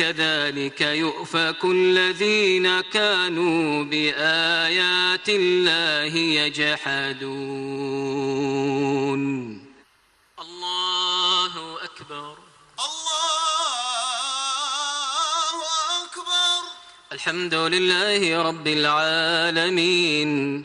كذلك يؤفك الذين كانوا بآيات الله يجحدون. الله أكبر. الله أكبر. الحمد لله رب العالمين.